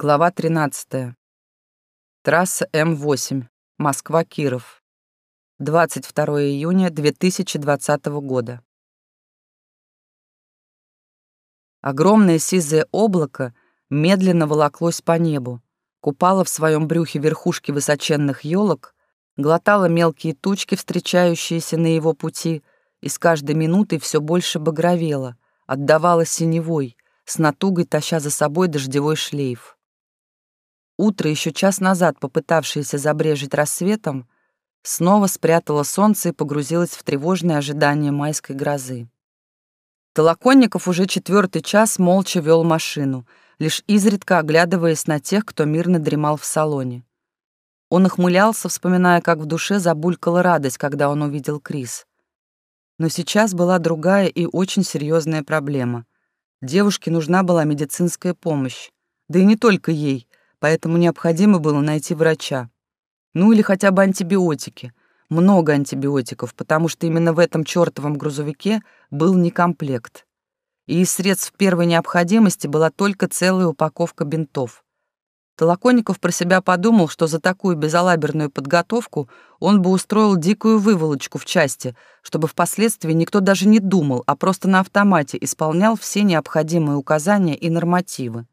Глава 13. Трасса М8. Москва-Киров. 22 июня 2020 года. Огромное сизое облако медленно волоклось по небу, купало в своем брюхе верхушки высоченных елок, глотало мелкие тучки, встречающиеся на его пути, и с каждой минутой все больше багровело, отдавало синевой, с натугой таща за собой дождевой шлейф. Утро, еще час назад попытавшееся забрежить рассветом, снова спрятало солнце и погрузилось в тревожное ожидание майской грозы. Толоконников уже четвертый час молча вел машину, лишь изредка оглядываясь на тех, кто мирно дремал в салоне. Он охмылялся, вспоминая, как в душе забулькала радость, когда он увидел Крис. Но сейчас была другая и очень серьезная проблема. Девушке нужна была медицинская помощь. Да и не только ей поэтому необходимо было найти врача. Ну или хотя бы антибиотики. Много антибиотиков, потому что именно в этом чёртовом грузовике был некомплект. И из средств первой необходимости была только целая упаковка бинтов. Толоконников про себя подумал, что за такую безалаберную подготовку он бы устроил дикую выволочку в части, чтобы впоследствии никто даже не думал, а просто на автомате исполнял все необходимые указания и нормативы.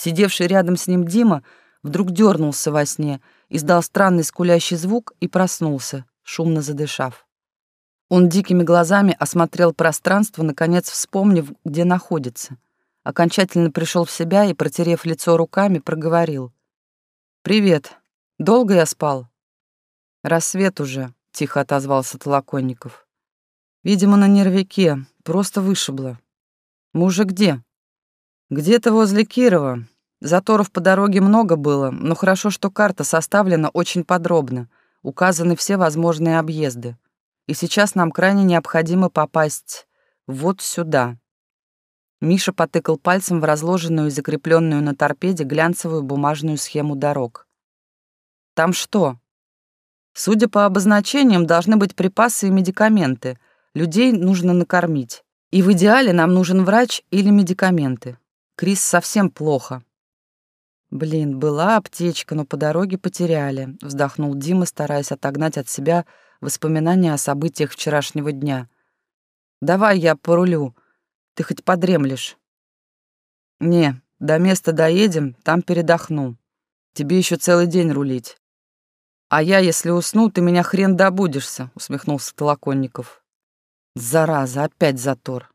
Сидевший рядом с ним Дима вдруг дернулся во сне, издал странный скулящий звук и проснулся, шумно задышав. Он дикими глазами осмотрел пространство, наконец вспомнив, где находится. Окончательно пришел в себя и, протерев лицо руками, проговорил. «Привет. Долго я спал?» «Рассвет уже», — тихо отозвался Толоконников. «Видимо, на нервике. Просто вышибло. Мы уже где?» «Где-то возле Кирова. Заторов по дороге много было, но хорошо, что карта составлена очень подробно, указаны все возможные объезды. И сейчас нам крайне необходимо попасть вот сюда». Миша потыкал пальцем в разложенную и закрепленную на торпеде глянцевую бумажную схему дорог. «Там что?» «Судя по обозначениям, должны быть припасы и медикаменты. Людей нужно накормить. И в идеале нам нужен врач или медикаменты. Крис совсем плохо. Блин, была аптечка, но по дороге потеряли, вздохнул Дима, стараясь отогнать от себя воспоминания о событиях вчерашнего дня. Давай я порулю. Ты хоть подремлешь. Не, до места доедем, там передохну. Тебе еще целый день рулить. А я, если усну, ты меня хрен добудешься, усмехнулся Толоконников. Зараза, опять затор.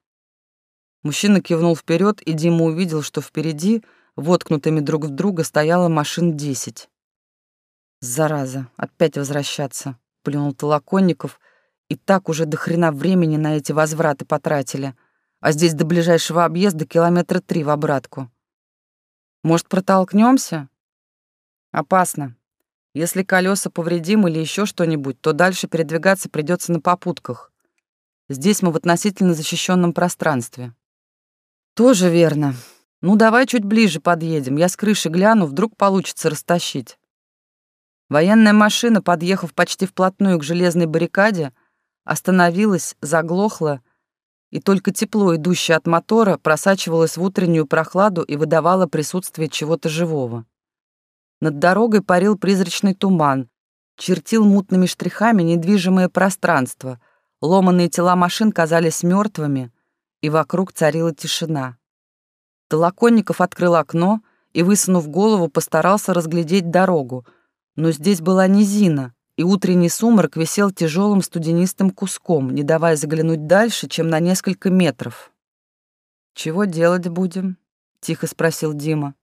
Мужчина кивнул вперед, и Дима увидел, что впереди, воткнутыми друг в друга, стояло машин десять. «Зараза, опять возвращаться», — плюнул Толоконников, «и так уже до хрена времени на эти возвраты потратили, а здесь до ближайшего объезда километра три в обратку. Может, протолкнемся? «Опасно. Если колеса повредим или еще что-нибудь, то дальше передвигаться придется на попутках. Здесь мы в относительно защищенном пространстве». Тоже верно. Ну, давай чуть ближе подъедем. Я с крыши гляну, вдруг получится растащить. Военная машина, подъехав почти вплотную к железной баррикаде, остановилась, заглохла, и только тепло, идущее от мотора, просачивалось в утреннюю прохладу и выдавало присутствие чего-то живого. Над дорогой парил призрачный туман, чертил мутными штрихами недвижимое пространство, ломанные тела машин казались мертвыми, и вокруг царила тишина. Толоконников открыл окно и, высунув голову, постарался разглядеть дорогу, но здесь была низина, и утренний сумрак висел тяжелым студенистым куском, не давая заглянуть дальше, чем на несколько метров. «Чего делать будем?» — тихо спросил Дима.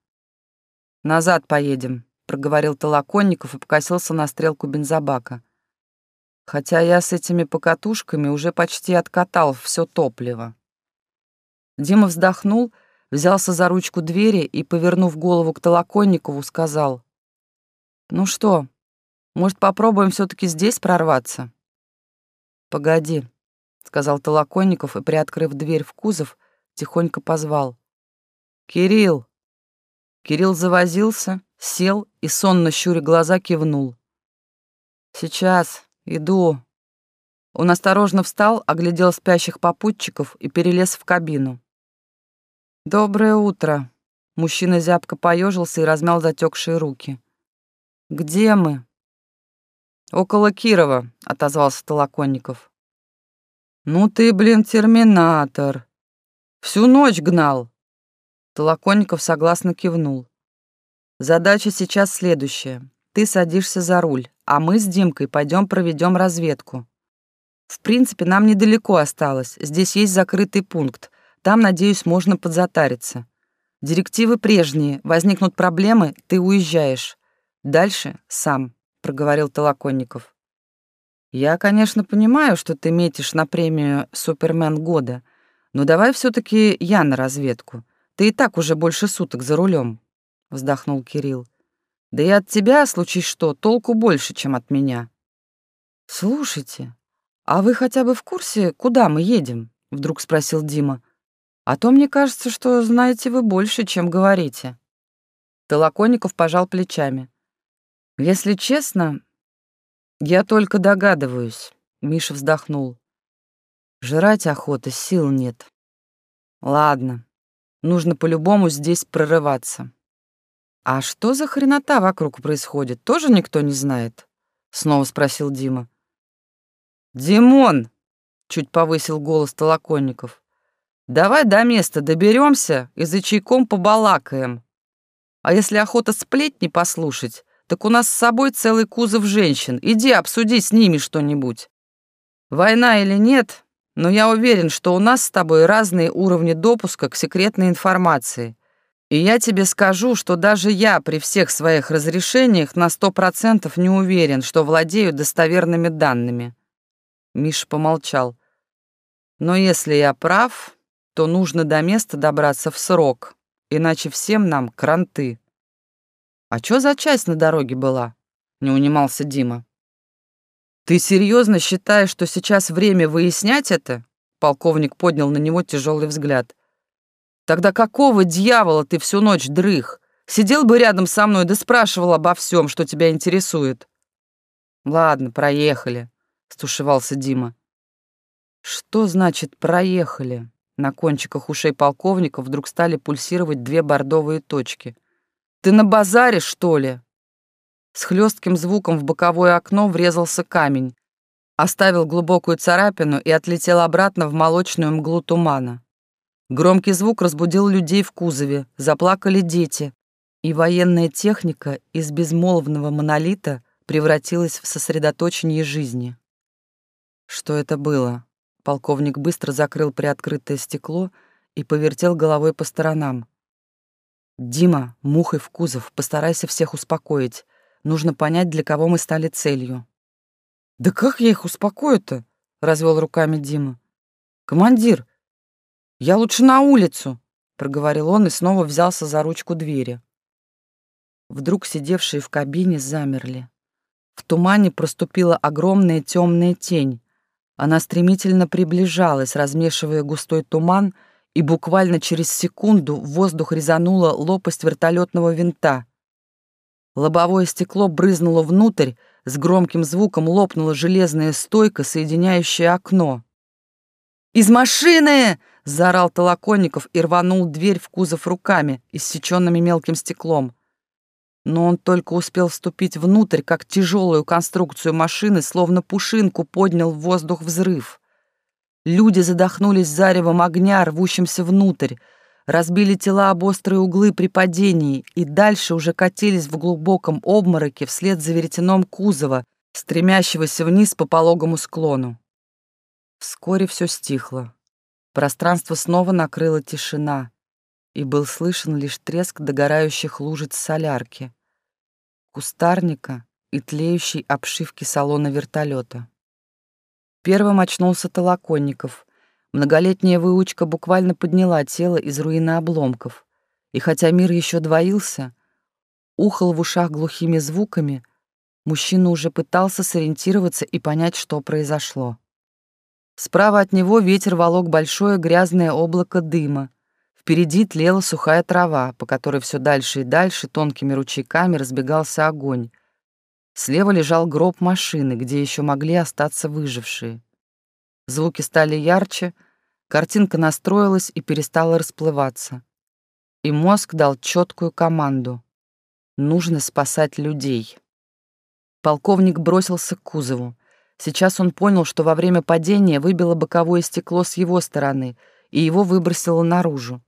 «Назад поедем», — проговорил Толоконников и покосился на стрелку бензобака. «Хотя я с этими покатушками уже почти откатал все топливо». Дима вздохнул, взялся за ручку двери и, повернув голову к Толоконникову, сказал. «Ну что, может, попробуем все таки здесь прорваться?» «Погоди», — сказал Толоконников и, приоткрыв дверь в кузов, тихонько позвал. «Кирилл!» Кирилл завозился, сел и, сонно щуря глаза, кивнул. «Сейчас, иду». Он осторожно встал, оглядел спящих попутчиков и перелез в кабину. «Доброе утро», Мужчина зябко поежился и размял затекшие руки. «Где мы?» «Около Кирова», — отозвался Толоконников. «Ну ты, блин, терминатор. Всю ночь гнал». Толоконников согласно кивнул. «Задача сейчас следующая. Ты садишься за руль, а мы с Димкой пойдем проведем разведку. В принципе, нам недалеко осталось. Здесь есть закрытый пункт. Там, надеюсь, можно подзатариться. Директивы прежние. Возникнут проблемы, ты уезжаешь. Дальше сам, проговорил Толоконников. Я, конечно, понимаю, что ты метишь на премию Супермен года, но давай все таки я на разведку. Ты и так уже больше суток за рулем, вздохнул Кирилл. Да и от тебя, случись что, толку больше, чем от меня. Слушайте, а вы хотя бы в курсе, куда мы едем? Вдруг спросил Дима. А то мне кажется, что знаете вы больше, чем говорите. Толоконников пожал плечами. Если честно, я только догадываюсь. Миша вздохнул. Жрать охота, сил нет. Ладно, нужно по-любому здесь прорываться. «А что за хренота вокруг происходит, тоже никто не знает?» — снова спросил Дима. «Димон!» — чуть повысил голос Толоконников. «Давай до места доберемся и за чайком побалакаем. А если охота сплетни послушать, так у нас с собой целый кузов женщин. Иди обсуди с ними что-нибудь. Война или нет, но я уверен, что у нас с тобой разные уровни допуска к секретной информации. И я тебе скажу, что даже я при всех своих разрешениях на сто процентов не уверен, что владею достоверными данными. Миша помолчал. Но если я прав, то нужно до места добраться в срок, иначе всем нам кранты. А чё за часть на дороге была? Не унимался Дима. Ты серьезно считаешь, что сейчас время выяснять это? Полковник поднял на него тяжелый взгляд. Тогда какого дьявола ты всю ночь дрых? Сидел бы рядом со мной да спрашивал обо всем, что тебя интересует. Ладно, проехали, стушевался Дима. Что значит проехали? На кончиках ушей полковника вдруг стали пульсировать две бордовые точки. Ты на базаре, что ли? С хлестким звуком в боковое окно врезался камень, оставил глубокую царапину и отлетел обратно в молочную мглу тумана. Громкий звук разбудил людей в кузове, заплакали дети, и военная техника из безмолвного монолита превратилась в сосредоточение жизни. Что это было? Полковник быстро закрыл приоткрытое стекло и повертел головой по сторонам. «Дима, мухой в кузов, постарайся всех успокоить. Нужно понять, для кого мы стали целью». «Да как я их успокою-то?» — развел руками Дима. «Командир, «Я лучше на улицу», — проговорил он и снова взялся за ручку двери. Вдруг сидевшие в кабине замерли. В тумане проступила огромная темная тень. Она стремительно приближалась, размешивая густой туман, и буквально через секунду в воздух резанула лопасть вертолетного винта. Лобовое стекло брызнуло внутрь, с громким звуком лопнула железная стойка, соединяющая окно. «Из машины!» — заорал Толоконников и рванул дверь в кузов руками, иссеченными мелким стеклом. Но он только успел вступить внутрь, как тяжелую конструкцию машины, словно пушинку, поднял в воздух взрыв. Люди задохнулись заревом огня, рвущимся внутрь, разбили тела об острые углы при падении и дальше уже катились в глубоком обмороке вслед за веретеном кузова, стремящегося вниз по пологому склону. Вскоре все стихло. Пространство снова накрыла тишина, и был слышен лишь треск догорающих лужиц солярки, кустарника и тлеющей обшивки салона вертолета. Первым очнулся Толоконников. Многолетняя выучка буквально подняла тело из руины обломков, и хотя мир еще двоился, ухал в ушах глухими звуками, мужчина уже пытался сориентироваться и понять, что произошло. Справа от него ветер волок большое грязное облако дыма. Впереди тлела сухая трава, по которой все дальше и дальше тонкими ручейками разбегался огонь. Слева лежал гроб машины, где еще могли остаться выжившие. Звуки стали ярче, картинка настроилась и перестала расплываться. и мозг дал четкую команду. Нужно спасать людей. Полковник бросился к кузову. Сейчас он понял, что во время падения выбило боковое стекло с его стороны, и его выбросило наружу.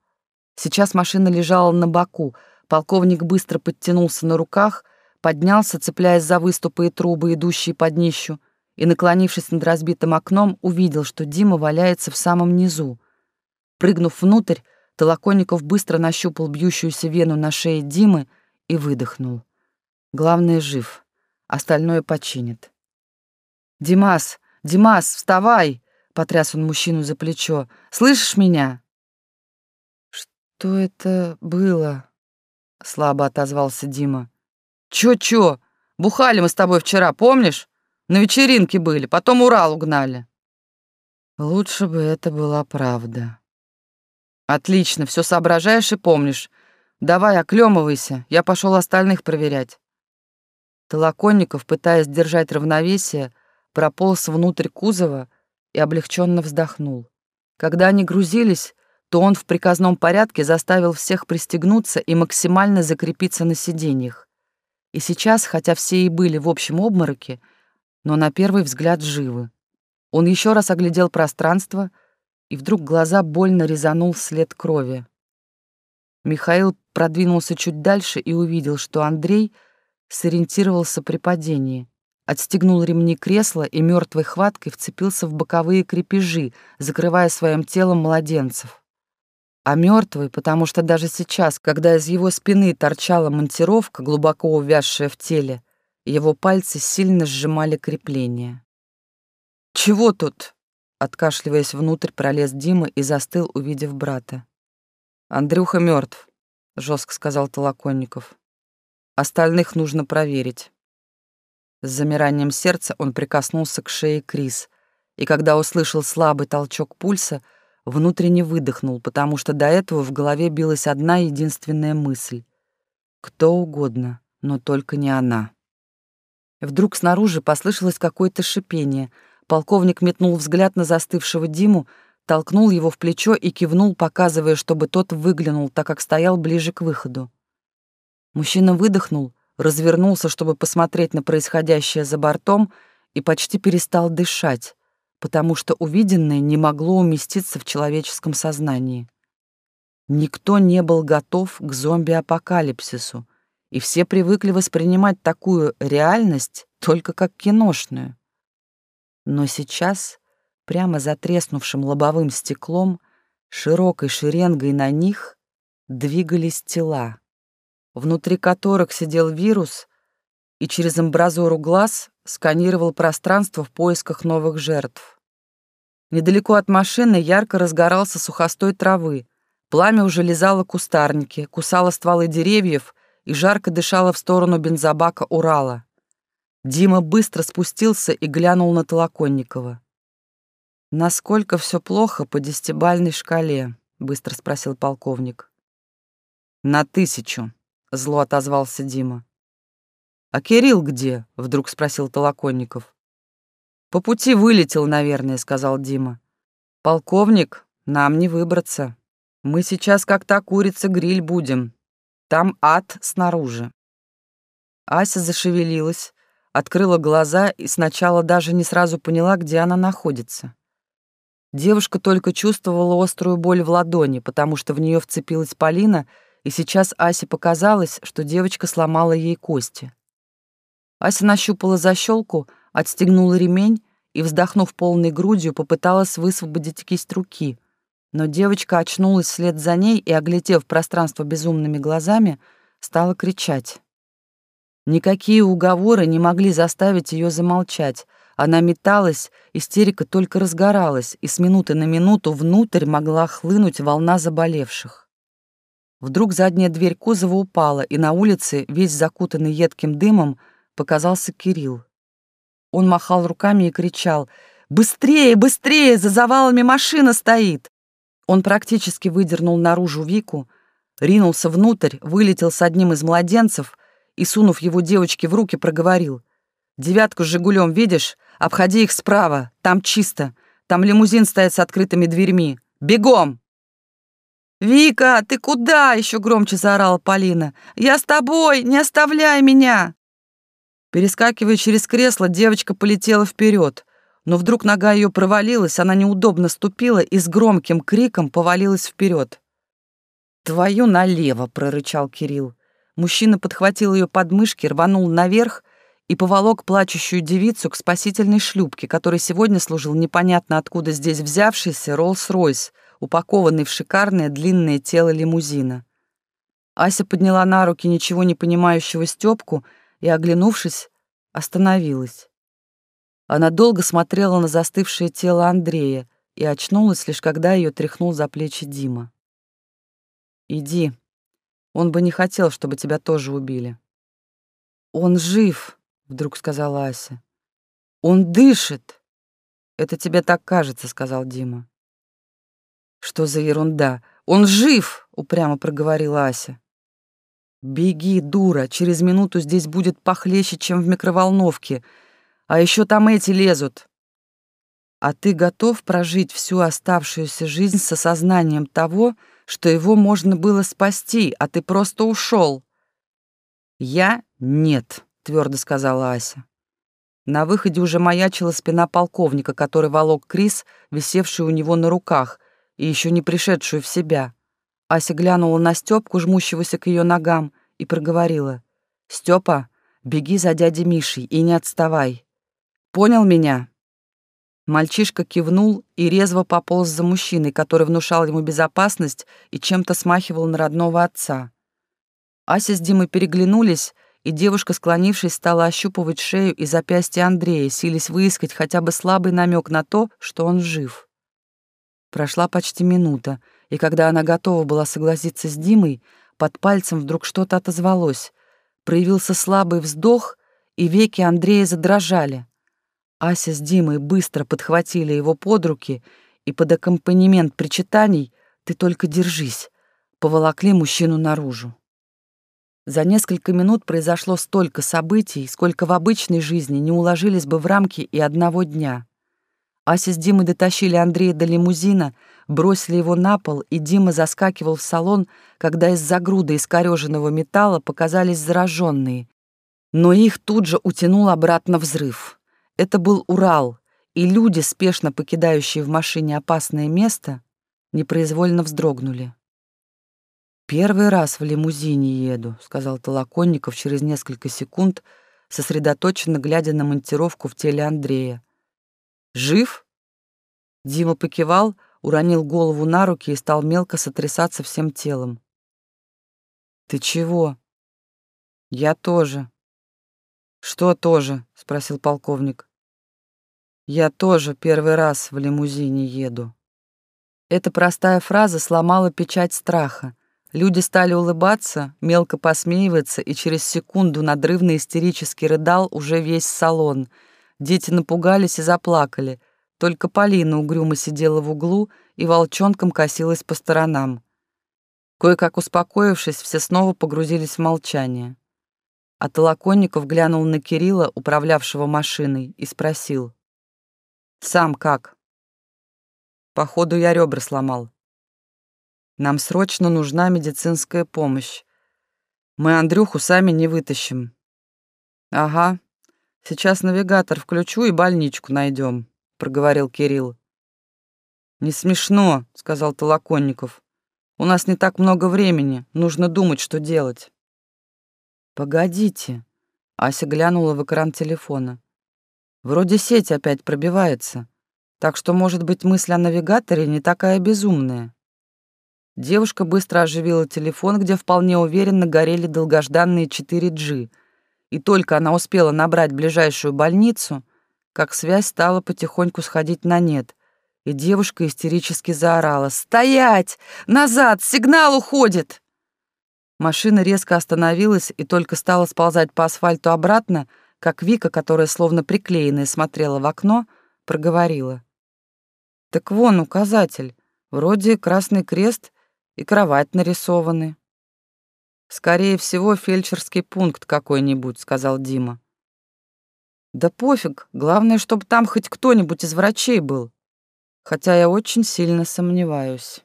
Сейчас машина лежала на боку. Полковник быстро подтянулся на руках, поднялся, цепляясь за выступы и трубы, идущие под днищу, и, наклонившись над разбитым окном, увидел, что Дима валяется в самом низу. Прыгнув внутрь, Толоконников быстро нащупал бьющуюся вену на шее Димы и выдохнул. Главное, жив. Остальное починит. «Димас! Димас, вставай!» — потряс он мужчину за плечо. «Слышишь меня?» «Что это было?» — слабо отозвался Дима. «Чё-чё? Бухали мы с тобой вчера, помнишь? На вечеринке были, потом Урал угнали». «Лучше бы это была правда». «Отлично, все соображаешь и помнишь. Давай, оклемывайся, я пошел остальных проверять». Толоконников, пытаясь держать равновесие, прополз внутрь кузова и облегченно вздохнул. Когда они грузились, то он в приказном порядке заставил всех пристегнуться и максимально закрепиться на сиденьях. И сейчас, хотя все и были в общем обмороке, но на первый взгляд живы. Он еще раз оглядел пространство, и вдруг глаза больно резанул след крови. Михаил продвинулся чуть дальше и увидел, что Андрей сориентировался при падении, отстегнул ремни кресла и мертвой хваткой вцепился в боковые крепежи, закрывая своим телом младенцев. А мертвый, потому что даже сейчас, когда из его спины торчала монтировка, глубоко увязшая в теле, его пальцы сильно сжимали крепление. «Чего тут?» Откашливаясь внутрь, пролез Дима и застыл, увидев брата. «Андрюха мертв, жестко сказал Толоконников. «Остальных нужно проверить». С замиранием сердца он прикоснулся к шее Крис, и когда услышал слабый толчок пульса, внутренне выдохнул, потому что до этого в голове билась одна единственная мысль. Кто угодно, но только не она. Вдруг снаружи послышалось какое-то шипение. Полковник метнул взгляд на застывшего Диму, толкнул его в плечо и кивнул, показывая, чтобы тот выглянул, так как стоял ближе к выходу. Мужчина выдохнул, развернулся, чтобы посмотреть на происходящее за бортом, и почти перестал дышать, потому что увиденное не могло уместиться в человеческом сознании. Никто не был готов к зомби-апокалипсису, и все привыкли воспринимать такую реальность только как киношную. Но сейчас Прямо за треснувшим лобовым стеклом, широкой шеренгой на них, двигались тела, внутри которых сидел вирус и через амбразуру глаз сканировал пространство в поисках новых жертв. Недалеко от машины ярко разгорался сухостой травы, пламя уже лизало кустарники, кусало стволы деревьев и жарко дышало в сторону бензобака Урала. Дима быстро спустился и глянул на Толоконникова. «Насколько все плохо по десятибальной шкале?» — быстро спросил полковник. «На тысячу», — зло отозвался Дима. «А Кирилл где?» — вдруг спросил Толоконников. «По пути вылетел, наверное», — сказал Дима. «Полковник, нам не выбраться. Мы сейчас как та курица-гриль будем. Там ад снаружи». Ася зашевелилась, открыла глаза и сначала даже не сразу поняла, где она находится. Девушка только чувствовала острую боль в ладони, потому что в нее вцепилась Полина, и сейчас Асе показалось, что девочка сломала ей кости. Ася нащупала защелку, отстегнула ремень и, вздохнув полной грудью, попыталась высвободить кисть руки. Но девочка очнулась вслед за ней и, оглядев пространство безумными глазами, стала кричать. Никакие уговоры не могли заставить ее замолчать, она металась, истерика только разгоралась, и с минуты на минуту внутрь могла хлынуть волна заболевших. Вдруг задняя дверь кузова упала, и на улице, весь закутанный едким дымом, показался Кирилл. Он махал руками и кричал «Быстрее, быстрее! За завалами машина стоит!» Он практически выдернул наружу Вику, ринулся внутрь, вылетел с одним из младенцев и, сунув его девочке в руки, проговорил «Девятку с «Жигулем» видишь? Обходи их справа, там чисто. Там лимузин стоит с открытыми дверьми. Бегом!» «Вика, ты куда?» — еще громче заорала Полина. «Я с тобой! Не оставляй меня!» Перескакивая через кресло, девочка полетела вперед, но вдруг нога ее провалилась, она неудобно ступила и с громким криком повалилась вперед. «Твою налево!» — прорычал Кирилл. Мужчина подхватил ее подмышки, рванул наверх и поволок плачущую девицу к спасительной шлюпке, которой сегодня служил непонятно откуда здесь взявшийся Роллс-Ройс, упакованный в шикарное длинное тело лимузина. Ася подняла на руки ничего не понимающего Стёпку и, оглянувшись, остановилась. Она долго смотрела на застывшее тело Андрея и очнулась лишь когда ее тряхнул за плечи Дима. «Иди. Он бы не хотел, чтобы тебя тоже убили». «Он жив», — вдруг сказала Ася. «Он дышит!» «Это тебе так кажется», — сказал Дима. «Что за ерунда? Он жив!» — упрямо проговорила Ася. «Беги, дура, через минуту здесь будет похлеще, чем в микроволновке. А еще там эти лезут». «А ты готов прожить всю оставшуюся жизнь с осознанием того, что его можно было спасти, а ты просто ушел?» «Я — нет», твердо сказала Ася. На выходе уже маячила спина полковника, который волок Крис, висевшую у него на руках, и еще не пришедшую в себя. Ася глянула на Степку, жмущегося к ее ногам, и проговорила. «Степа, беги за дядей Мишей и не отставай. Понял меня?» Мальчишка кивнул и резво пополз за мужчиной, который внушал ему безопасность и чем-то смахивал на родного отца. Ася с Димой переглянулись, и девушка, склонившись, стала ощупывать шею и запястье Андрея, силясь выискать хотя бы слабый намек на то, что он жив. Прошла почти минута, и когда она готова была согласиться с Димой, под пальцем вдруг что-то отозвалось. Проявился слабый вздох, и веки Андрея задрожали. Ася с Димой быстро подхватили его под руки, и под аккомпанемент причитаний «Ты только держись!» поволокли мужчину наружу. За несколько минут произошло столько событий, сколько в обычной жизни не уложились бы в рамки и одного дня. Ася с Димой дотащили Андрея до лимузина, бросили его на пол, и Дима заскакивал в салон, когда из-за груды искорёженного металла показались зараженные. Но их тут же утянул обратно взрыв. Это был Урал, и люди, спешно покидающие в машине опасное место, непроизвольно вздрогнули. «Первый раз в лимузине еду», — сказал Толоконников через несколько секунд, сосредоточенно глядя на монтировку в теле Андрея. «Жив?» Дима покивал, уронил голову на руки и стал мелко сотрясаться всем телом. «Ты чего?» «Я тоже». «Что тоже?» — спросил полковник. «Я тоже первый раз в лимузине еду». Эта простая фраза сломала печать страха. Люди стали улыбаться, мелко посмеиваться, и через секунду надрывно истерически рыдал уже весь салон. Дети напугались и заплакали. Только Полина угрюмо сидела в углу и волчонком косилась по сторонам. Кое-как успокоившись, все снова погрузились в молчание. А Толоконников глянул на Кирилла, управлявшего машиной, и спросил. «Сам как?» «Походу, я ребра сломал», нам срочно нужна медицинская помощь. Мы Андрюху сами не вытащим. Ага. Сейчас навигатор включу и больничку найдем, проговорил Кирилл. Не смешно, сказал Толоконников. У нас не так много времени, нужно думать, что делать. Погодите. Ася глянула в экран телефона. Вроде сеть опять пробивается, так что, может быть, мысль о навигаторе не такая безумная. Девушка быстро оживила телефон, где вполне уверенно горели долгожданные 4G. И только она успела набрать ближайшую больницу, как связь стала потихоньку сходить на нет. И девушка истерически заорала «Стоять! Назад! Сигнал уходит!» Машина резко остановилась и только стала сползать по асфальту обратно, как Вика, которая словно приклеенная смотрела в окно, проговорила. «Так вон указатель. Вроде Красный Крест и кровать нарисованы. Скорее всего, фельдшерский пункт какой-нибудь, сказал Дима. Да пофиг, главное, чтобы там хоть кто-нибудь из врачей был. Хотя я очень сильно сомневаюсь.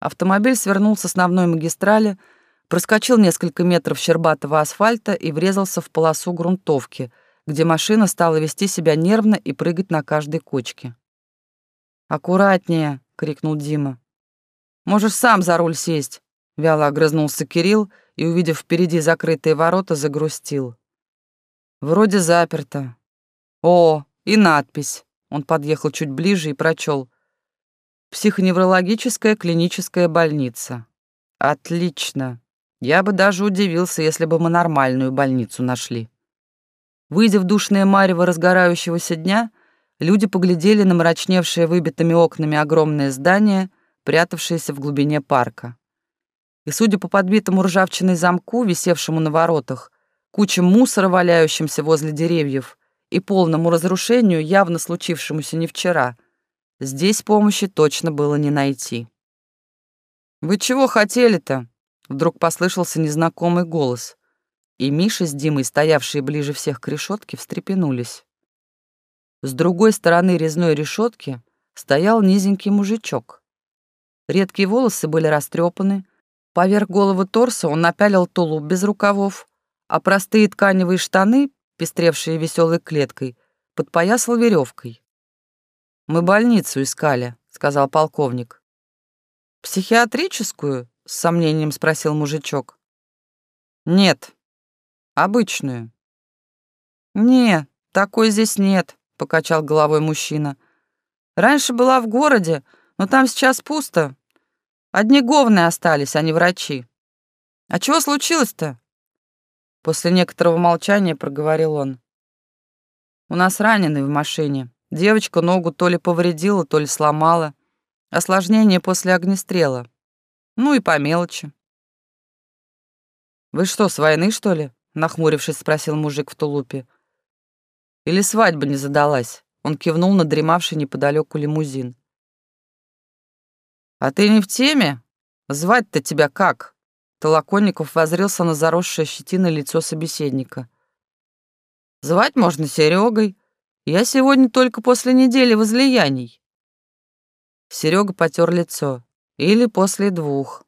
Автомобиль свернул с основной магистрали, проскочил несколько метров щербатого асфальта и врезался в полосу грунтовки, где машина стала вести себя нервно и прыгать на каждой кочке. «Аккуратнее!» — крикнул Дима. «Можешь сам за руль сесть!» — вяло огрызнулся Кирилл и, увидев впереди закрытые ворота, загрустил. «Вроде заперто. О, и надпись!» Он подъехал чуть ближе и прочел. «Психоневрологическая клиническая больница». «Отлично!» Я бы даже удивился, если бы мы нормальную больницу нашли. Выйдя в душное марево разгорающегося дня, люди поглядели на мрачневшее выбитыми окнами огромное здание, прятавшееся в глубине парка. И, судя по подбитому ржавчиной замку, висевшему на воротах, кучам мусора, валяющимся возле деревьев, и полному разрушению, явно случившемуся не вчера, здесь помощи точно было не найти. «Вы чего хотели-то?» Вдруг послышался незнакомый голос, и Миша с Димой, стоявшие ближе всех к решетке, встрепенулись. С другой стороны резной решетки стоял низенький мужичок. Редкие волосы были растрепаны, поверх головы торса он напялил тулуп без рукавов, а простые тканевые штаны, пестревшие веселой клеткой, подпоясал веревкой. «Мы больницу искали», — сказал полковник. «Психиатрическую?» с сомнением спросил мужичок. Нет. Обычную. Не, такой здесь нет, покачал головой мужчина. Раньше была в городе, но там сейчас пусто. Одни говны остались, а не врачи. А чего случилось-то? После некоторого молчания проговорил он. У нас раненый в машине. Девочка ногу то ли повредила, то ли сломала. Осложнение после огнестрела. Ну и по мелочи. «Вы что, с войны, что ли?» — нахмурившись, спросил мужик в тулупе. «Или свадьба не задалась?» Он кивнул на дремавший неподалеку лимузин. «А ты не в теме? Звать-то тебя как?» Толоконников возрился на заросшее щетиной лицо собеседника. «Звать можно Серегой. Я сегодня только после недели возлияний». Серега потер лицо. Или после двух.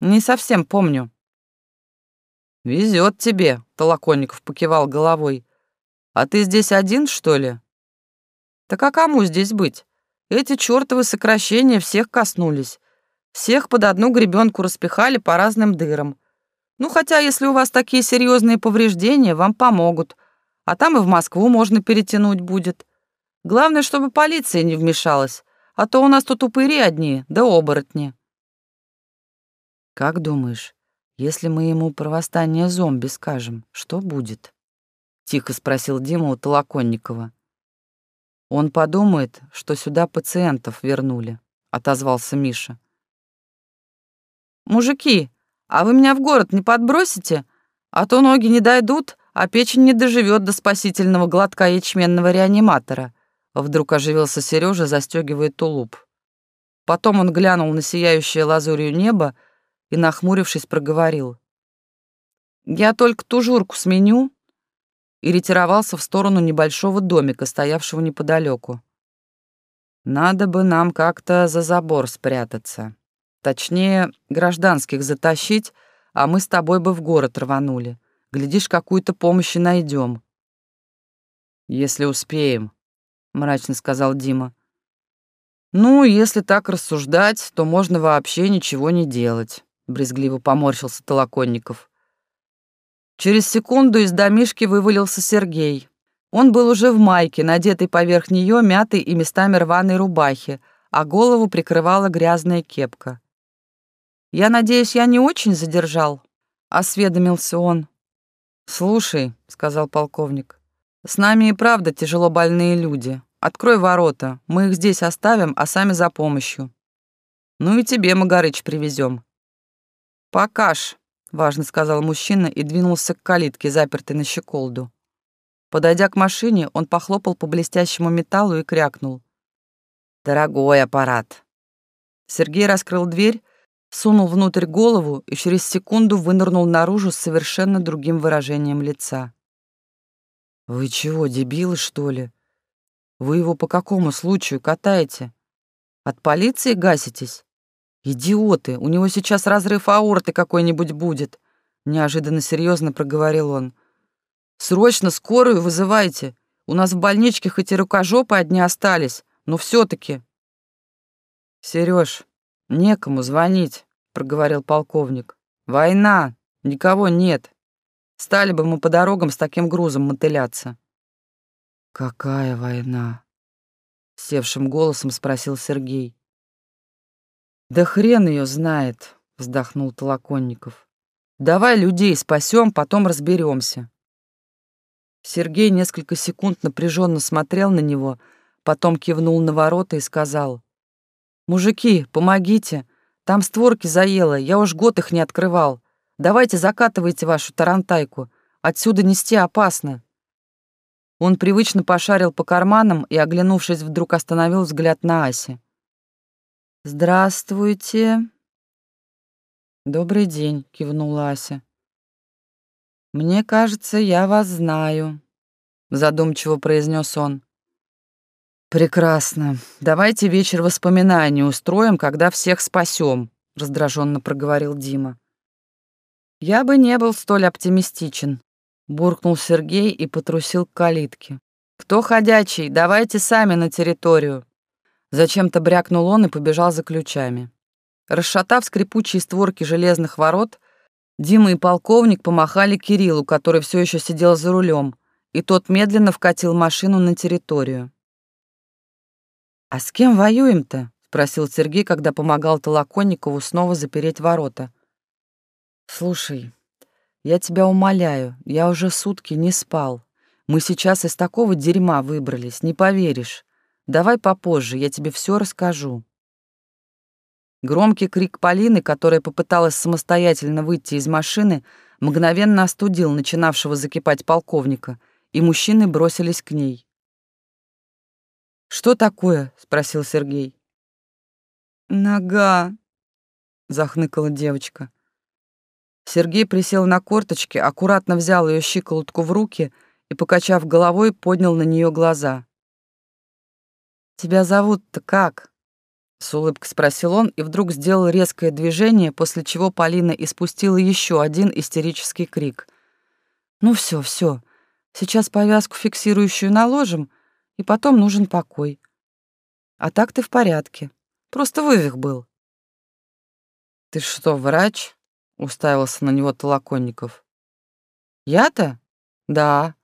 Не совсем помню. Везет тебе, Толоконников покивал головой. А ты здесь один, что ли? Так а кому здесь быть? Эти чертовы сокращения всех коснулись. Всех под одну гребенку распихали по разным дырам. Ну, хотя, если у вас такие серьезные повреждения, вам помогут. А там и в Москву можно перетянуть будет. Главное, чтобы полиция не вмешалась а то у нас тут упыри одни, да оборотни». «Как думаешь, если мы ему про восстание зомби скажем, что будет?» — тихо спросил Дима у Толоконникова. «Он подумает, что сюда пациентов вернули», — отозвался Миша. «Мужики, а вы меня в город не подбросите? А то ноги не дойдут, а печень не доживет до спасительного глотка ячменного реаниматора», Вдруг оживился Сережа, застегивая тулуп. Потом он глянул на сияющее лазурью небо и, нахмурившись, проговорил. «Я только тужурку сменю» и ретировался в сторону небольшого домика, стоявшего неподалеку. «Надо бы нам как-то за забор спрятаться. Точнее, гражданских затащить, а мы с тобой бы в город рванули. Глядишь, какую-то помощь и найдем. «Если успеем», мрачно сказал Дима. Ну, если так рассуждать, то можно вообще ничего не делать, брезгливо поморщился Толоконников. Через секунду из домишки вывалился Сергей. Он был уже в майке, надетой поверх нее мятой и местами рваной рубахи, а голову прикрывала грязная кепка. «Я надеюсь, я не очень задержал?» — осведомился он. «Слушай», — сказал полковник, с нами и правда тяжело больные люди. Открой ворота, мы их здесь оставим, а сами за помощью. Ну и тебе, Магарыч, привезем. Покаж, важно сказал мужчина и двинулся к калитке, запертой на щеколду. Подойдя к машине, он похлопал по блестящему металлу и крякнул. «Дорогой аппарат!» Сергей раскрыл дверь, сунул внутрь голову и через секунду вынырнул наружу с совершенно другим выражением лица. «Вы чего, дебилы, что ли? Вы его по какому случаю катаете? От полиции гаситесь? «Идиоты! У него сейчас разрыв аорты какой-нибудь будет!» Неожиданно серьезно проговорил он. «Срочно скорую вызывайте! У нас в больничке хоть и рукожопы одни остались, но все таки «Серёж, некому звонить», — проговорил полковник. «Война! Никого нет. Стали бы мы по дорогам с таким грузом мотыляться». «Какая война?» — севшим голосом спросил Сергей. «Да хрен ее знает», — вздохнул Толоконников. «Давай людей спасем, потом разберемся. Сергей несколько секунд напряженно смотрел на него, потом кивнул на ворота и сказал. «Мужики, помогите! Там створки заело, я уж год их не открывал. Давайте закатывайте вашу тарантайку. Отсюда нести опасно». Он привычно пошарил по карманам и, оглянувшись, вдруг остановил взгляд на Асе. «Здравствуйте». «Добрый день», — кивнула Ася. «Мне кажется, я вас знаю», — задумчиво произнес он. «Прекрасно. Давайте вечер воспоминаний устроим, когда всех спасем», — раздраженно проговорил Дима. «Я бы не был столь оптимистичен», — буркнул Сергей и потрусил к калитке. «Кто ходячий? Давайте сами на территорию». Зачем-то брякнул он и побежал за ключами. Расшатав скрипучие створки железных ворот, Дима и полковник помахали Кириллу, который все еще сидел за рулем, и тот медленно вкатил машину на территорию. «А с кем воюем-то?» — спросил Сергей, когда помогал Толоконникову снова запереть ворота. «Слушай, я тебя умоляю, я уже сутки не спал. Мы сейчас из такого дерьма выбрались, не поверишь. Давай попозже, я тебе все расскажу». Громкий крик Полины, которая попыталась самостоятельно выйти из машины, мгновенно остудил начинавшего закипать полковника, и мужчины бросились к ней. «Что такое?» — спросил Сергей. «Нога», — захныкала девочка. Сергей присел на корточки, аккуратно взял ее щиколотку в руки и, покачав головой, поднял на нее глаза. «Тебя зовут-то как?» — с улыбкой спросил он и вдруг сделал резкое движение, после чего Полина испустила еще один истерический крик. «Ну все, все. Сейчас повязку фиксирующую наложим, и потом нужен покой. А так ты в порядке. Просто вывих был». «Ты что, врач?» — уставился на него Толоконников. «Я-то? Да.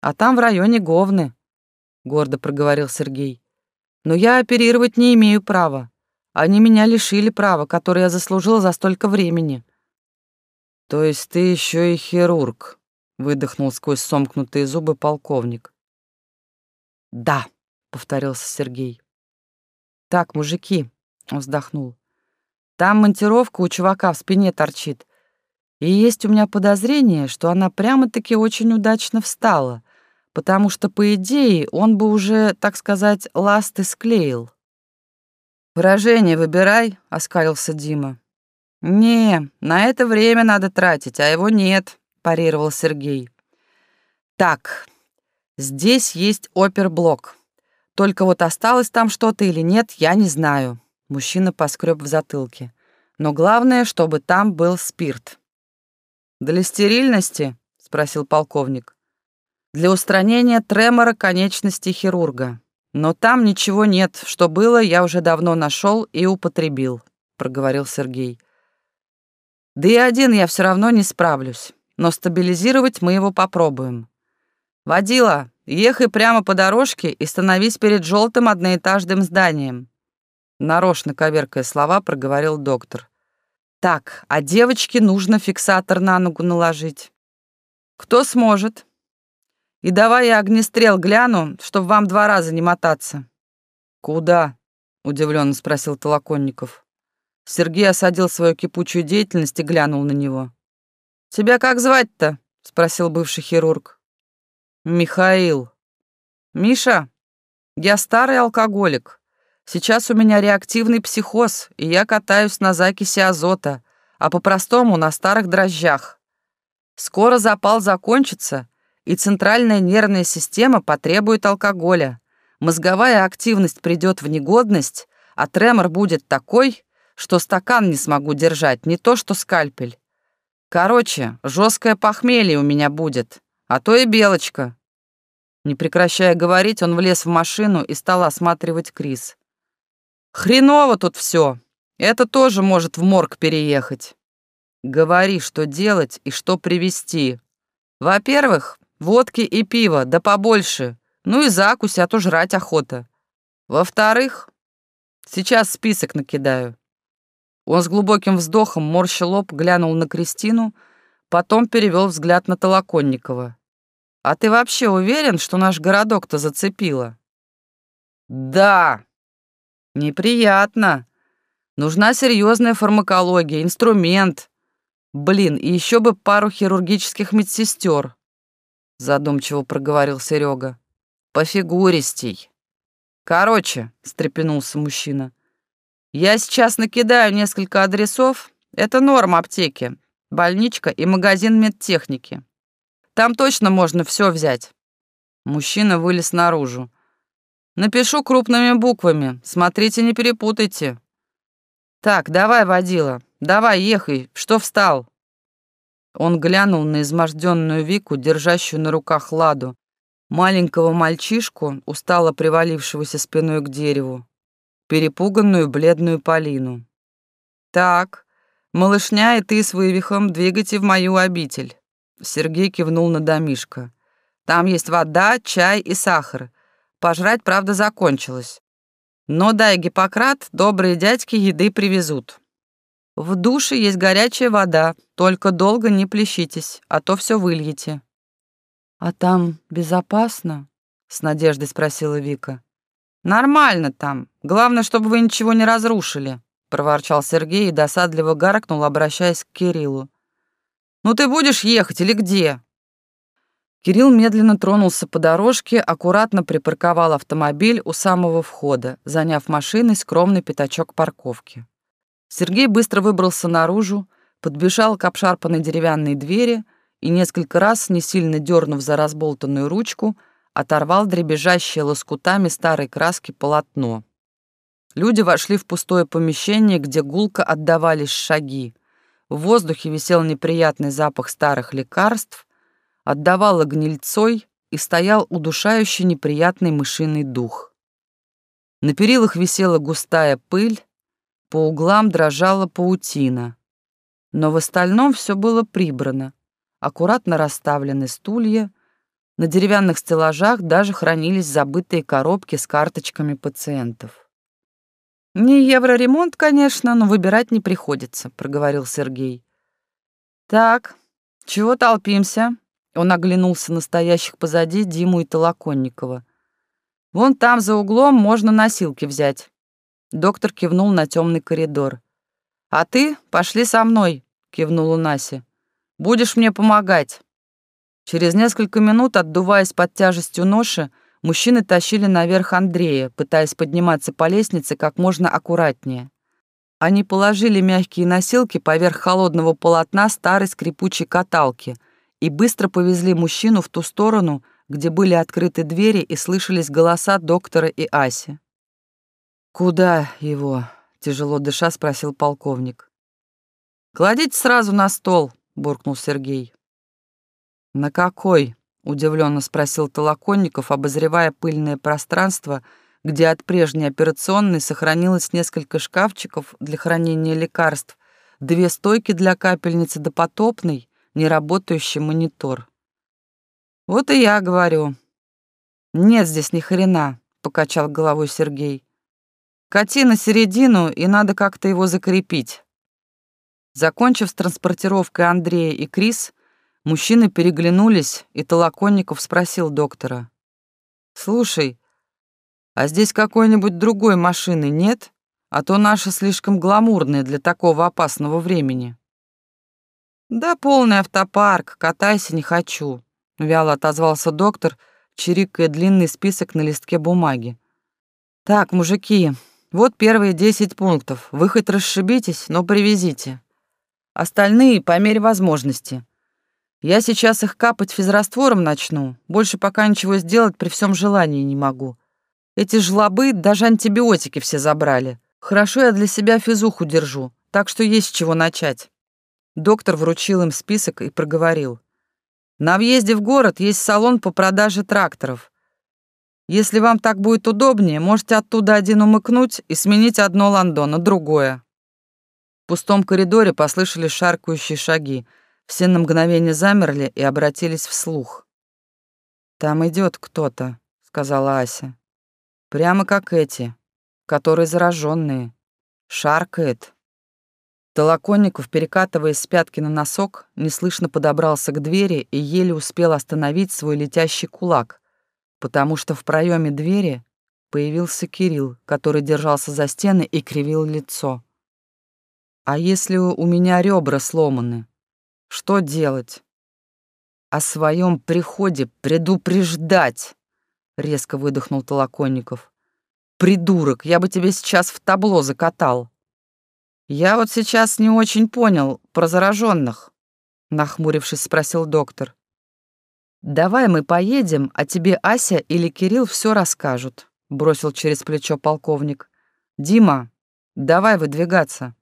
А там в районе Говны», — гордо проговорил Сергей. Но я оперировать не имею права. Они меня лишили права, которое я заслужил за столько времени. То есть ты еще и хирург, выдохнул сквозь сомкнутые зубы полковник. Да, повторился Сергей. Так, мужики, он вздохнул. Там монтировка у чувака в спине торчит. И есть у меня подозрение, что она прямо-таки очень удачно встала потому что, по идее, он бы уже, так сказать, ласты склеил. «Выражение выбирай», — оскалился Дима. «Не, на это время надо тратить, а его нет», — парировал Сергей. «Так, здесь есть оперблок. Только вот осталось там что-то или нет, я не знаю». Мужчина поскреб в затылке. «Но главное, чтобы там был спирт». «Для стерильности?» — спросил полковник для устранения тремора конечности хирурга. Но там ничего нет. Что было, я уже давно нашел и употребил», — проговорил Сергей. «Да и один я все равно не справлюсь, но стабилизировать мы его попробуем. Водила, ехай прямо по дорожке и становись перед желтым одноэтажным зданием». Нарочно коверкая слова, проговорил доктор. «Так, а девочке нужно фиксатор на ногу наложить. Кто сможет?» И давай я огнестрел гляну, чтобы вам два раза не мотаться». «Куда?» — удивленно спросил Толоконников. Сергей осадил свою кипучую деятельность и глянул на него. «Тебя как звать-то?» — спросил бывший хирург. «Михаил». «Миша, я старый алкоголик. Сейчас у меня реактивный психоз, и я катаюсь на закиси азота, а по-простому на старых дрожжах. Скоро запал закончится, и центральная нервная система потребует алкоголя. Мозговая активность придет в негодность, а тремор будет такой, что стакан не смогу держать, не то что скальпель. Короче, жесткое похмелье у меня будет, а то и белочка. Не прекращая говорить, он влез в машину и стал осматривать Крис. Хреново тут все. Это тоже может в морг переехать. Говори, что делать и что привезти. Во-первых, водки и пива, да побольше. Ну и закусь, а то жрать охота. Во-вторых, сейчас список накидаю. Он с глубоким вздохом, морща лоб, глянул на Кристину, потом перевел взгляд на Толоконникова. «А ты вообще уверен, что наш городок-то зацепило?» «Да!» «Неприятно. Нужна серьезная фармакология, инструмент. Блин, и еще бы пару хирургических медсестер», задумчиво проговорил Серега. «Пофигуристей». «Короче», — встрепенулся мужчина, «я сейчас накидаю несколько адресов. Это норм аптеки, больничка и магазин медтехники. Там точно можно все взять». Мужчина вылез наружу. «Напишу крупными буквами. Смотрите, не перепутайте». «Так, давай, водила, давай, ехай. Что встал?» Он глянул на изможденную Вику, держащую на руках Ладу, маленького мальчишку, устало привалившегося спиной к дереву, перепуганную бледную Полину. «Так, малышня и ты с вывихом двигайте в мою обитель», Сергей кивнул на домишко. «Там есть вода, чай и сахар. Пожрать, правда, закончилось. Но дай Гиппократ, добрые дядьки еды привезут. В душе есть горячая вода, только долго не плещитесь, а то все выльете». «А там безопасно?» — с надеждой спросила Вика. «Нормально там. Главное, чтобы вы ничего не разрушили», — проворчал Сергей и досадливо гаркнул, обращаясь к Кириллу. «Ну ты будешь ехать или где?» Кирилл медленно тронулся по дорожке, аккуратно припарковал автомобиль у самого входа, заняв машиной скромный пятачок парковки. Сергей быстро выбрался наружу, подбежал к обшарпанной деревянной двери — и несколько раз, не сильно дернув за разболтанную ручку, оторвал дребезжащее лоскутами старой краски полотно. Люди вошли в пустое помещение, где гулко отдавались шаги. В воздухе висел неприятный запах старых лекарств, отдавало гнильцой и стоял удушающий неприятный мышиный дух. На перилах висела густая пыль, по углам дрожала паутина. Но в остальном все было прибрано, аккуратно расставлены стулья, на деревянных стеллажах даже хранились забытые коробки с карточками пациентов. «Не евроремонт, конечно, но выбирать не приходится», — проговорил Сергей. «Так, чего толпимся?» Он оглянулся на стоящих позади Диму и Толоконникова. «Вон там, за углом, можно носилки взять». Доктор кивнул на темный коридор. «А ты пошли со мной», — кивнула Нася. Будешь мне помогать». Через несколько минут, отдуваясь под тяжестью ноши, мужчины тащили наверх Андрея, пытаясь подниматься по лестнице как можно аккуратнее. Они положили мягкие носилки поверх холодного полотна старой скрипучей каталки и быстро повезли мужчину в ту сторону, где были открыты двери и слышались голоса доктора и Аси. «Куда его?» — тяжело дыша спросил полковник. «Кладите сразу на стол», буркнул Сергей. «На какой?» — удивленно спросил Толоконников, обозревая пыльное пространство, где от прежней операционной сохранилось несколько шкафчиков для хранения лекарств, две стойки для капельницы допотопный, неработающий монитор. «Вот и я говорю». «Нет здесь ни хрена», — покачал головой Сергей. «Кати на середину, и надо как-то его закрепить». Закончив с транспортировкой Андрея и Крис, мужчины переглянулись, и Толоконников спросил доктора. «Слушай, а здесь какой-нибудь другой машины нет? А то наша слишком гламурная для такого опасного времени». «Да полный автопарк, катайся не хочу», — вяло отозвался доктор, чирикая длинный список на листке бумаги. «Так, мужики, вот первые десять пунктов. Вы хоть расшибитесь, но привезите». Остальные по мере возможности. Я сейчас их капать физраствором начну. Больше пока ничего сделать при всем желании не могу. Эти жлобы даже антибиотики все забрали. Хорошо я для себя физуху держу, так что есть с чего начать. Доктор вручил им список и проговорил. На въезде в город есть салон по продаже тракторов. Если вам так будет удобнее, можете оттуда один умыкнуть и сменить одно ландо на другое. В пустом коридоре послышались шаркающие шаги. Все на мгновение замерли и обратились вслух. «Там идет кто-то», — сказала Ася. «Прямо как эти, которые зараженные. Шаркает». Толоконников, перекатываясь с пятки на носок, неслышно подобрался к двери и еле успел остановить свой летящий кулак, потому что в проеме двери появился Кирилл, который держался за стены и кривил лицо. «А если у меня ребра сломаны? Что делать?» «О своем приходе предупреждать!» — резко выдохнул Толоконников. «Придурок, я бы тебе сейчас в табло закатал!» «Я вот сейчас не очень понял про зараженных», — нахмурившись, спросил доктор. «Давай мы поедем, а тебе Ася или Кирилл все расскажут», — бросил через плечо полковник. «Дима, давай выдвигаться».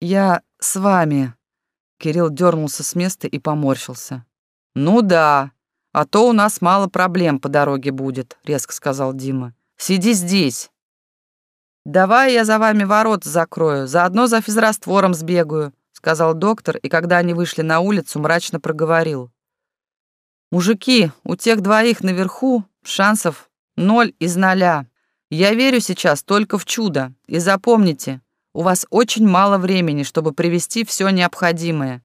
«Я с вами», — Кирилл дернулся с места и поморщился. «Ну да, а то у нас мало проблем по дороге будет», — резко сказал Дима. «Сиди здесь». «Давай я за вами ворот закрою, заодно за физраствором сбегаю», — сказал доктор, и когда они вышли на улицу, мрачно проговорил. «Мужики, у тех двоих наверху шансов ноль из ноля. Я верю сейчас только в чудо. И запомните, у вас очень мало времени, чтобы привести все необходимое».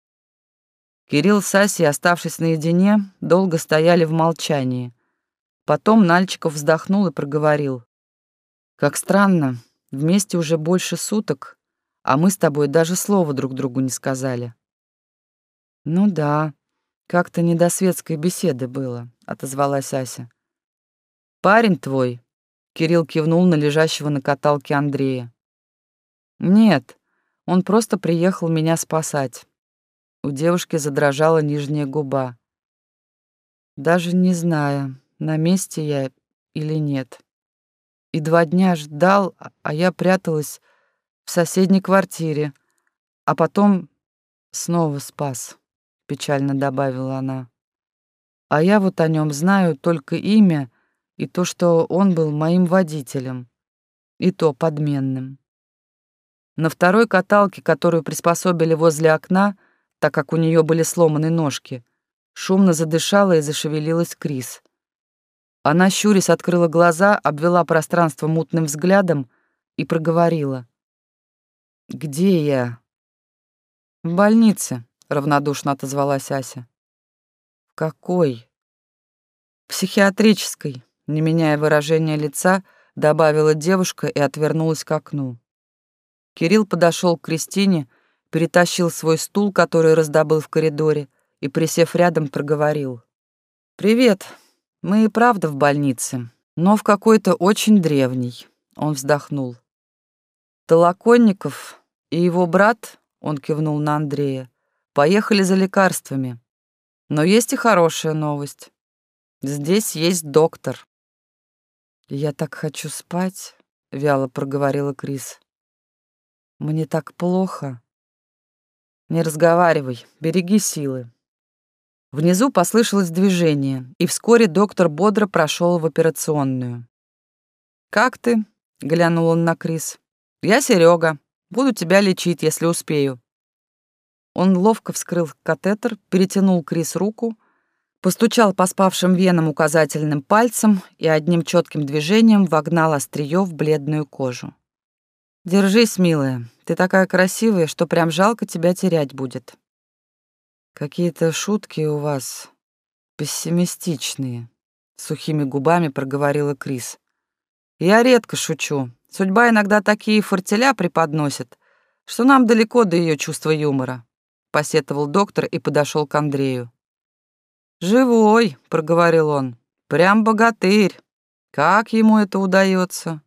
Кирилл с Асей, оставшись наедине, долго стояли в молчании. Потом Нальчиков вздохнул и проговорил. «Как странно, Вместе уже больше суток, а мы с тобой даже слова друг другу не сказали. Ну да, как-то не до светской беседы было, отозвалась Ася. Парень твой, Кирилл кивнул на лежащего на каталке Андрея. Нет, он просто приехал меня спасать. У девушки задрожала нижняя губа. Даже не знаю, на месте я или нет и два дня ждал, а я пряталась в соседней квартире, а потом снова спас, печально добавила она. А я вот о нем знаю только имя и то, что он был моим водителем, и то подменным. На второй каталке, которую приспособили возле окна, так как у нее были сломаны ножки, шумно задышала и зашевелилась Крис. Она, щурясь, открыла глаза, обвела пространство мутным взглядом и проговорила. «Где я?» «В больнице», — равнодушно отозвалась Ася. «В какой?» «Психиатрической», — не меняя выражения лица, добавила девушка и отвернулась к окну. Кирилл подошел к Кристине, перетащил свой стул, который раздобыл в коридоре, и, присев рядом, проговорил. «Привет, мы и правда в больнице, но в какой-то очень древней. Он вздохнул. Толоконников и его брат, он кивнул на Андрея, поехали за лекарствами. Но есть и хорошая новость. Здесь есть доктор. Я так хочу спать, вяло проговорила Крис. Мне так плохо. Не разговаривай, береги силы. Внизу послышалось движение, и вскоре доктор бодро прошел в операционную. «Как ты?» — глянул он на Крис. «Я Серега. Буду тебя лечить, если успею». Он ловко вскрыл катетер, перетянул Крис руку, постучал по спавшим венам указательным пальцем и одним четким движением вогнал острие в бледную кожу. «Держись, милая, ты такая красивая, что прям жалко тебя терять будет». Какие-то шутки у вас пессимистичные, сухими губами проговорила Крис. Я редко шучу. Судьба иногда такие фортеля преподносит, что нам далеко до ее чувства юмора, посетовал доктор и подошел к Андрею. Живой, проговорил он. Прям богатырь. Как ему это удается?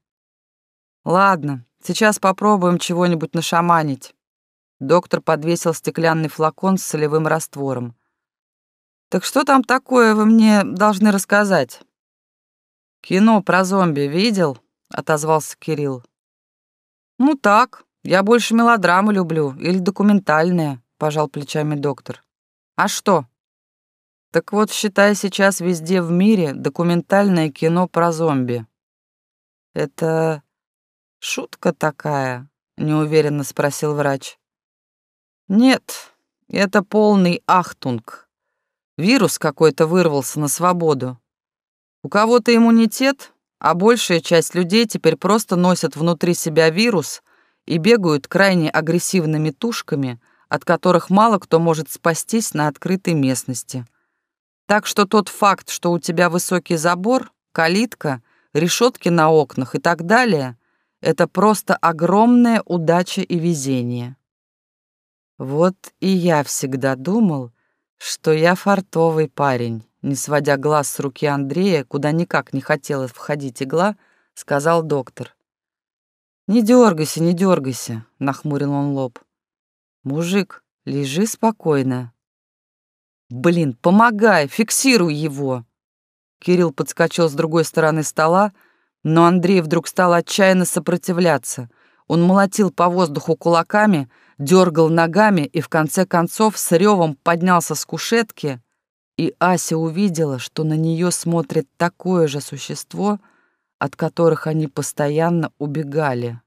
Ладно, сейчас попробуем чего-нибудь нашаманить. Доктор подвесил стеклянный флакон с солевым раствором. «Так что там такое вы мне должны рассказать?» «Кино про зомби видел?» — отозвался Кирилл. Ну так, я больше мелодрамы люблю или документальные, пожал плечами доктор. А что? Так вот, считай, сейчас везде в мире документальное кино про зомби. Это шутка такая? неуверенно спросил врач. Нет, это полный ахтунг. Вирус какой-то вырвался на свободу. У кого-то иммунитет, а большая часть людей теперь просто носят внутри себя вирус и бегают крайне агрессивными тушками, от которых мало кто может спастись на открытой местности. Так что тот факт, что у тебя высокий забор, калитка, решетки на окнах и так далее, это просто огромная удача и везение. Вот и я всегда думал, что я фартовый парень не сводя глаз с руки Андрея, куда никак не хотела входить игла, сказал доктор. «Не дергайся, не дергайся», — нахмурил он лоб. «Мужик, лежи спокойно». «Блин, помогай, фиксируй его!» Кирилл подскочил с другой стороны стола, но Андрей вдруг стал отчаянно сопротивляться. Он молотил по воздуху кулаками, дергал ногами и в конце концов с ревом поднялся с кушетки, и Ася увидела, что на нее смотрит такое же существо, от которых они постоянно убегали.